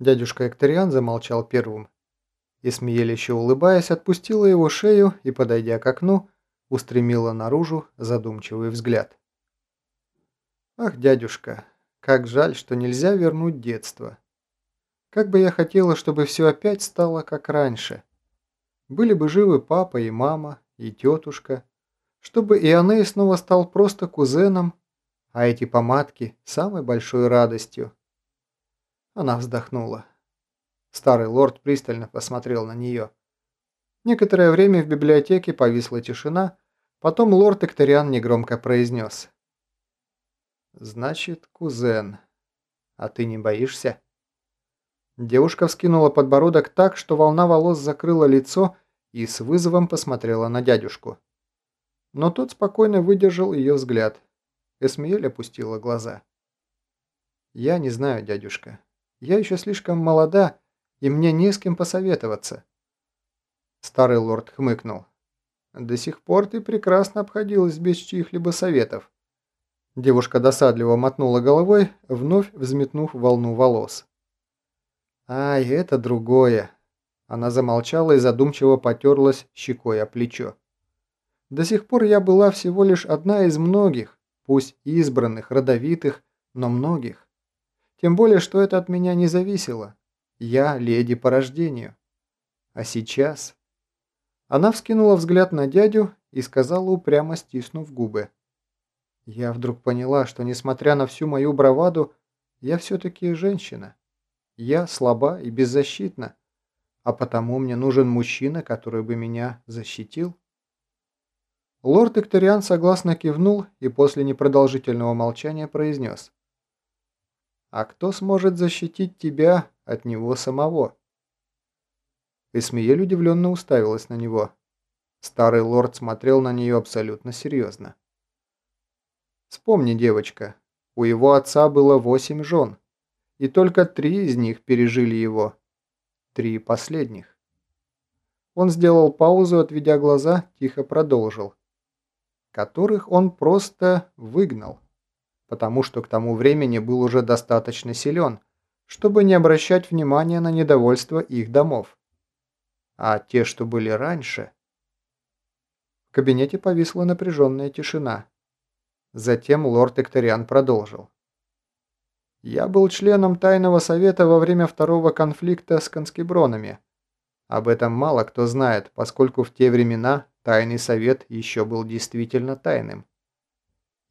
Дядюшка Экториан замолчал первым. Исмеель еще улыбаясь, отпустила его шею и, подойдя к окну, устремила наружу задумчивый взгляд. «Ах, дядюшка, как жаль, что нельзя вернуть детство. Как бы я хотела, чтобы все опять стало как раньше. Были бы живы папа и мама, и тетушка, чтобы Ионей снова стал просто кузеном, а эти помадки – самой большой радостью». Она вздохнула. Старый лорд пристально посмотрел на нее. Некоторое время в библиотеке повисла тишина, потом лорд Экториан негромко произнес. «Значит, кузен. А ты не боишься?» Девушка вскинула подбородок так, что волна волос закрыла лицо и с вызовом посмотрела на дядюшку. Но тот спокойно выдержал ее взгляд. Эсмиэль опустила глаза. «Я не знаю, дядюшка. Я еще слишком молода, и мне не с кем посоветоваться». Старый лорд хмыкнул. «До сих пор ты прекрасно обходилась без чьих-либо советов». Девушка досадливо мотнула головой, вновь взметнув волну волос. «Ай, это другое». Она замолчала и задумчиво потерлась щекой о плечо. «До сих пор я была всего лишь одна из многих, пусть избранных, родовитых, но многих. Тем более, что это от меня не зависело. Я леди по рождению. А сейчас... Она вскинула взгляд на дядю и сказала упрямо стиснув губы. Я вдруг поняла, что несмотря на всю мою браваду, я все-таки женщина. Я слаба и беззащитна, а потому мне нужен мужчина, который бы меня защитил. Лорд Экториан согласно кивнул и после непродолжительного молчания произнес. А кто сможет защитить тебя от него самого?» Эсмиель удивленно уставилась на него. Старый лорд смотрел на нее абсолютно серьезно. «Вспомни, девочка, у его отца было восемь жен, и только три из них пережили его. Три последних». Он сделал паузу, отведя глаза, тихо продолжил. «Которых он просто выгнал» потому что к тому времени был уже достаточно силен, чтобы не обращать внимания на недовольство их домов. А те, что были раньше... В кабинете повисла напряженная тишина. Затем лорд Экториан продолжил. «Я был членом Тайного Совета во время второго конфликта с конскебронами. Об этом мало кто знает, поскольку в те времена Тайный Совет еще был действительно тайным.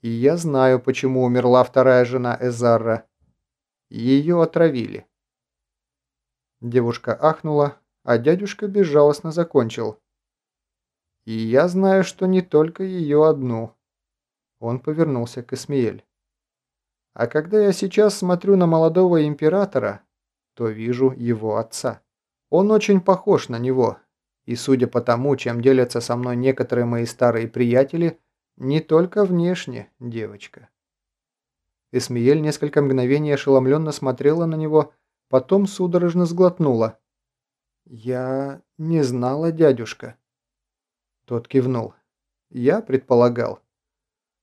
И я знаю, почему умерла вторая жена Эзарра. Ее отравили. Девушка ахнула, а дядюшка безжалостно закончил. И я знаю, что не только ее одну. Он повернулся к Эсмиэль. А когда я сейчас смотрю на молодого императора, то вижу его отца. Он очень похож на него, и судя по тому, чем делятся со мной некоторые мои старые приятели – не только внешне, девочка. Эсмиель несколько мгновений ошеломленно смотрела на него, потом судорожно сглотнула. «Я не знала, дядюшка». Тот кивнул. «Я предполагал».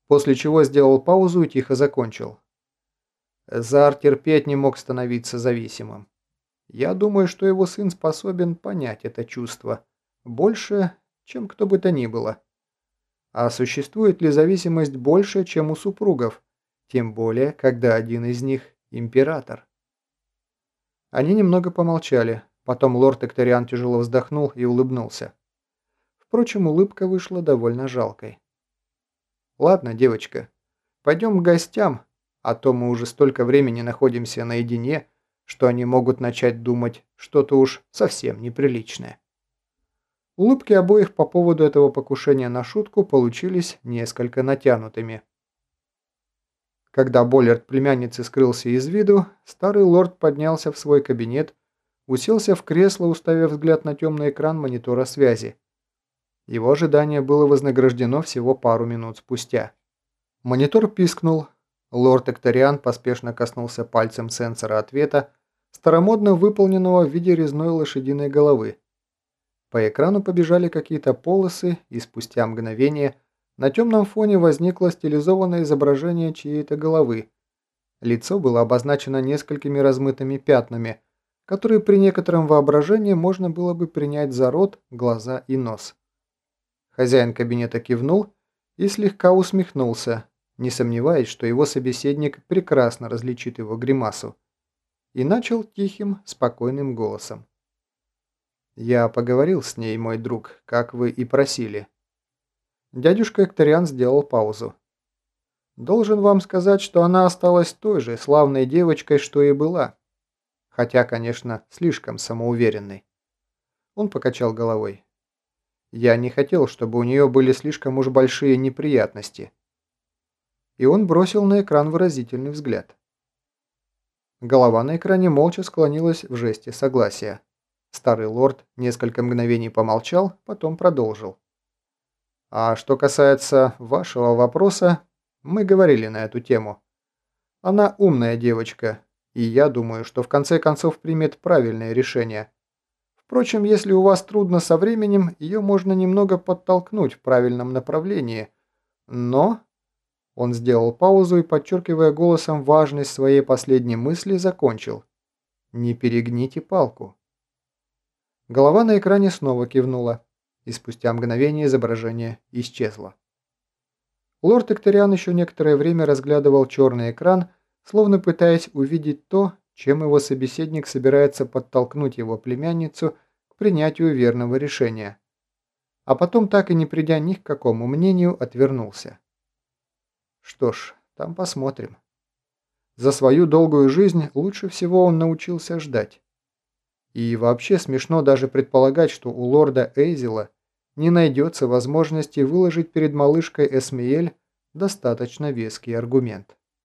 После чего сделал паузу и тихо закончил. Зар терпеть не мог становиться зависимым. Я думаю, что его сын способен понять это чувство. Больше, чем кто бы то ни было. А существует ли зависимость больше, чем у супругов? Тем более, когда один из них – император. Они немного помолчали. Потом лорд Экториан тяжело вздохнул и улыбнулся. Впрочем, улыбка вышла довольно жалкой. «Ладно, девочка, пойдем к гостям, а то мы уже столько времени находимся наедине, что они могут начать думать что-то уж совсем неприличное». Улыбки обоих по поводу этого покушения на шутку получились несколько натянутыми. Когда Боллерт племянницы скрылся из виду, старый лорд поднялся в свой кабинет, уселся в кресло, уставив взгляд на темный экран монитора связи. Его ожидание было вознаграждено всего пару минут спустя. Монитор пискнул. Лорд Экториан поспешно коснулся пальцем сенсора ответа, старомодно выполненного в виде резной лошадиной головы. По экрану побежали какие-то полосы, и спустя мгновение на темном фоне возникло стилизованное изображение чьей-то головы. Лицо было обозначено несколькими размытыми пятнами, который при некотором воображении можно было бы принять за рот, глаза и нос. Хозяин кабинета кивнул и слегка усмехнулся, не сомневаясь, что его собеседник прекрасно различит его гримасу, и начал тихим, спокойным голосом. «Я поговорил с ней, мой друг, как вы и просили». Дядюшка Экториан сделал паузу. «Должен вам сказать, что она осталась той же славной девочкой, что и была. Хотя, конечно, слишком самоуверенной». Он покачал головой. «Я не хотел, чтобы у нее были слишком уж большие неприятности» и он бросил на экран выразительный взгляд. Голова на экране молча склонилась в жесте согласия. Старый лорд несколько мгновений помолчал, потом продолжил. «А что касается вашего вопроса, мы говорили на эту тему. Она умная девочка, и я думаю, что в конце концов примет правильное решение. Впрочем, если у вас трудно со временем, ее можно немного подтолкнуть в правильном направлении. Но он сделал паузу и, подчеркивая голосом важность своей последней мысли, закончил. «Не перегните палку». Голова на экране снова кивнула, и спустя мгновение изображение исчезло. Лорд Экториан еще некоторое время разглядывал черный экран, словно пытаясь увидеть то, чем его собеседник собирается подтолкнуть его племянницу к принятию верного решения. А потом, так и не придя ни к какому мнению, отвернулся. Что ж, там посмотрим. За свою долгую жизнь лучше всего он научился ждать. И вообще смешно даже предполагать, что у лорда Эйзела не найдется возможности выложить перед малышкой Эсмиэль достаточно веский аргумент.